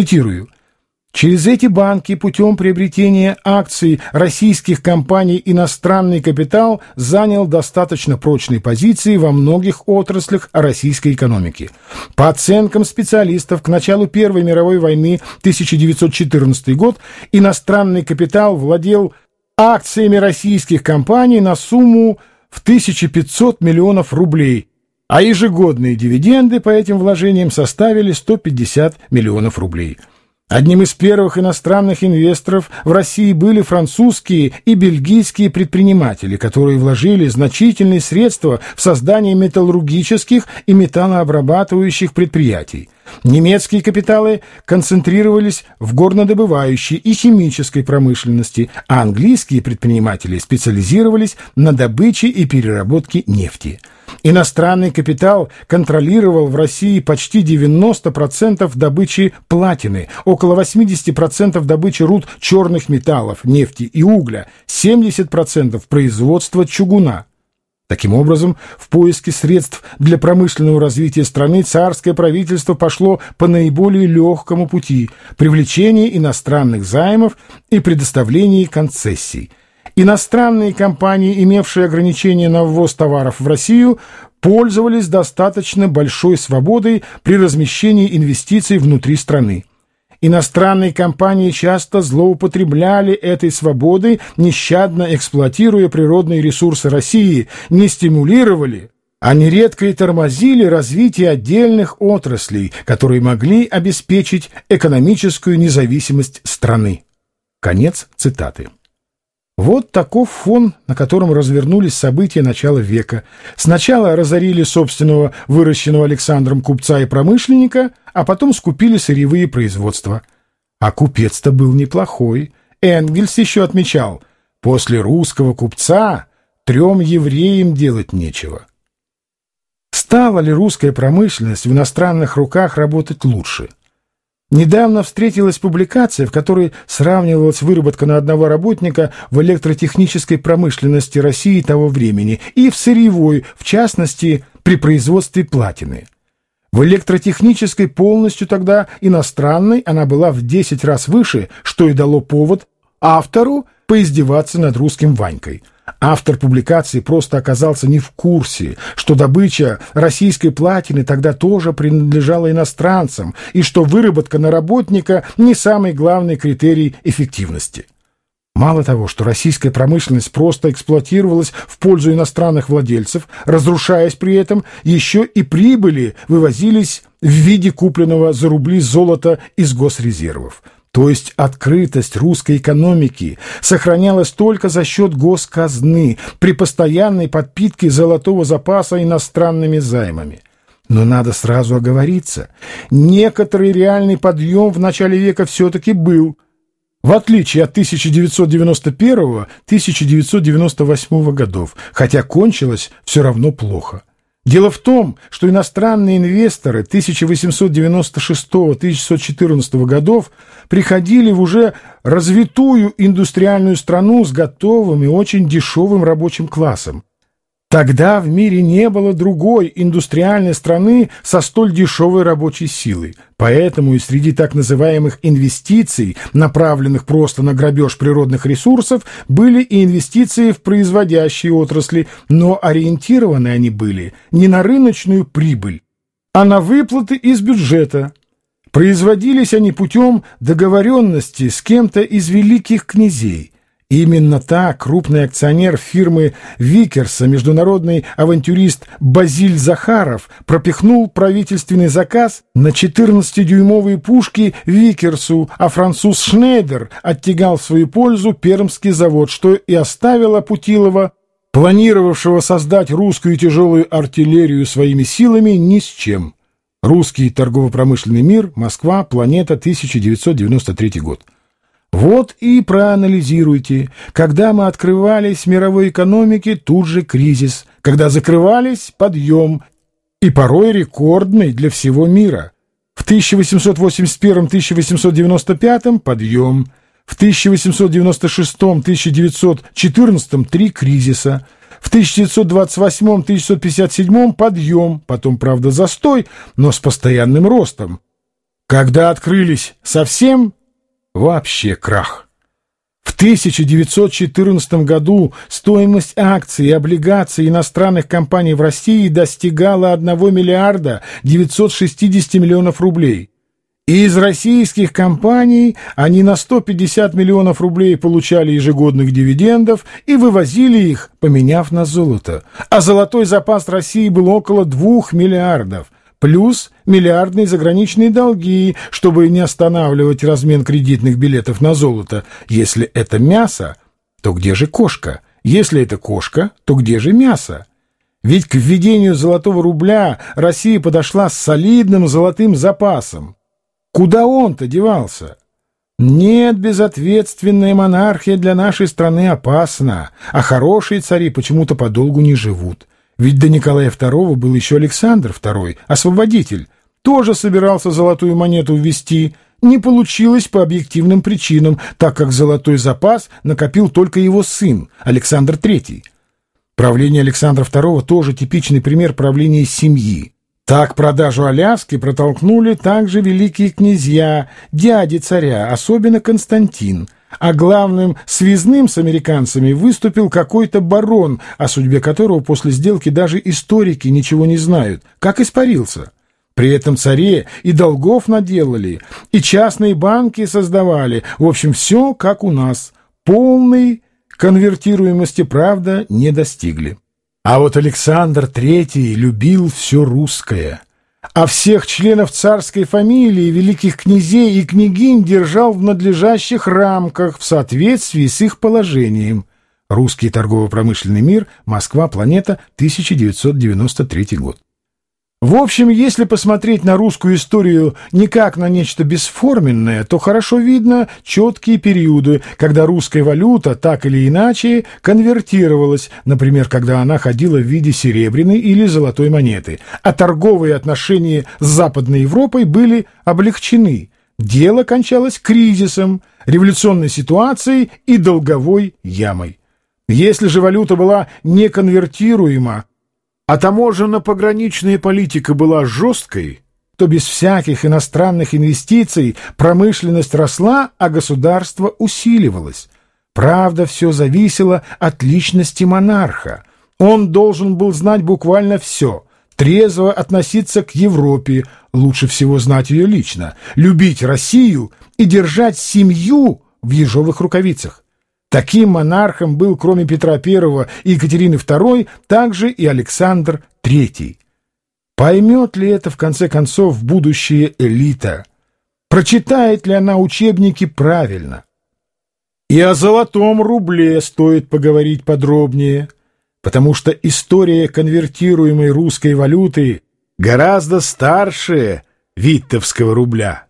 Цитирую. Через эти банки путем приобретения акций российских компаний иностранный капитал занял достаточно прочные позиции во многих отраслях российской экономики. По оценкам специалистов, к началу Первой мировой войны 1914 год иностранный капитал владел акциями российских компаний на сумму в 1500 миллионов рублей, а ежегодные дивиденды по этим вложениям составили 150 миллионов рублей. Одним из первых иностранных инвесторов в России были французские и бельгийские предприниматели, которые вложили значительные средства в создание металлургических и металлообрабатывающих предприятий. Немецкие капиталы концентрировались в горнодобывающей и химической промышленности, а английские предприниматели специализировались на добыче и переработке нефти. Иностранный капитал контролировал в России почти 90% добычи платины, около 80% добычи руд черных металлов, нефти и угля, 70% производства чугуна. Таким образом, в поиске средств для промышленного развития страны царское правительство пошло по наиболее легкому пути – привлечение иностранных займов и предоставление концессий – Иностранные компании, имевшие ограничения на ввоз товаров в Россию, пользовались достаточно большой свободой при размещении инвестиций внутри страны. Иностранные компании часто злоупотребляли этой свободой, нещадно эксплуатируя природные ресурсы России, не стимулировали, а нередко и тормозили развитие отдельных отраслей, которые могли обеспечить экономическую независимость страны. Конец цитаты. Вот таков фон, на котором развернулись события начала века. Сначала разорили собственного выращенного Александром купца и промышленника, а потом скупили сырьевые производства. А купец-то был неплохой. Энгельс еще отмечал, после русского купца трем евреям делать нечего. Стала ли русская промышленность в иностранных руках работать лучше? Недавно встретилась публикация, в которой сравнивалась выработка на одного работника в электротехнической промышленности России того времени и в сырьевой, в частности, при производстве платины. В электротехнической полностью тогда иностранной она была в 10 раз выше, что и дало повод автору поиздеваться над русским Ванькой – Автор публикации просто оказался не в курсе, что добыча российской платины тогда тоже принадлежала иностранцам, и что выработка на работника не самый главный критерий эффективности. Мало того, что российская промышленность просто эксплуатировалась в пользу иностранных владельцев, разрушаясь при этом, еще и прибыли вывозились в виде купленного за рубли золота из госрезервов – то есть открытость русской экономики сохранялась только за счет госказны при постоянной подпитке золотого запаса иностранными займами. Но надо сразу оговориться, некоторый реальный подъем в начале века все-таки был, в отличие от 1991-1998 годов, хотя кончилось все равно плохо. Дело в том, что иностранные инвесторы 1896-1914 годов приходили в уже развитую индустриальную страну с готовым и очень дешевым рабочим классом. Тогда в мире не было другой индустриальной страны со столь дешевой рабочей силой. Поэтому и среди так называемых инвестиций, направленных просто на грабеж природных ресурсов, были и инвестиции в производящие отрасли, но ориентированы они были не на рыночную прибыль, а на выплаты из бюджета. Производились они путем договоренности с кем-то из великих князей – Именно так крупный акционер фирмы Викерса, международный авантюрист Базиль Захаров, пропихнул правительственный заказ на 14-дюймовые пушки Викерсу, а француз Шнейдер оттягал в свою пользу Пермский завод, что и оставило Путилова, планировавшего создать русскую тяжелую артиллерию своими силами, ни с чем. Русский торгово-промышленный мир, Москва, планета, 1993 год. Вот и проанализируйте. Когда мы открывались мировой экономике, тут же кризис. Когда закрывались – подъем. И порой рекордный для всего мира. В 1881-1895 – подъем. В 1896-1914 – три кризиса. В 1928-1957 – подъем, потом, правда, застой, но с постоянным ростом. Когда открылись совсем, вообще крах. В 1914 году стоимость акций и облигаций иностранных компаний в России достигала 1 миллиарда 960 миллионов рублей. И из российских компаний они на 150 миллионов рублей получали ежегодных дивидендов и вывозили их, поменяв на золото. А золотой запас России был около 2 миллиардов – плюс миллиардные заграничные долги, чтобы не останавливать размен кредитных билетов на золото. Если это мясо, то где же кошка? Если это кошка, то где же мясо? Ведь к введению золотого рубля Россия подошла с солидным золотым запасом. Куда он-то девался? Нет, безответственная монархия для нашей страны опасна, а хорошие цари почему-то подолгу не живут. Ведь до Николая II был еще Александр II, освободитель. Тоже собирался золотую монету ввести. Не получилось по объективным причинам, так как золотой запас накопил только его сын, Александр III. Правление Александра II тоже типичный пример правления семьи. Так продажу Аляски протолкнули также великие князья, дяди царя, особенно Константин – а главным связным с американцами выступил какой-то барон, о судьбе которого после сделки даже историки ничего не знают, как испарился. При этом царе и долгов наделали, и частные банки создавали, в общем, все как у нас, полной конвертируемости, правда, не достигли. А вот Александр Третий любил все русское – а всех членов царской фамилии, великих князей и княгинь держал в надлежащих рамках в соответствии с их положением. Русский торгово-промышленный мир, Москва, планета, 1993 год. В общем, если посмотреть на русскую историю не как на нечто бесформенное, то хорошо видно четкие периоды, когда русская валюта так или иначе конвертировалась, например, когда она ходила в виде серебряной или золотой монеты, а торговые отношения с Западной Европой были облегчены. Дело кончалось кризисом, революционной ситуацией и долговой ямой. Если же валюта была неконвертируема, а таможенно-пограничная политика была жесткой, то без всяких иностранных инвестиций промышленность росла, а государство усиливалось. Правда, все зависело от личности монарха. Он должен был знать буквально все, трезво относиться к Европе, лучше всего знать ее лично, любить Россию и держать семью в ежовых рукавицах. Таким монархом был, кроме Петра I и Екатерины II, также и Александр III. Поймет ли это, в конце концов, будущая элита? Прочитает ли она учебники правильно? И о золотом рубле стоит поговорить подробнее, потому что история конвертируемой русской валюты гораздо старше виттовского рубля.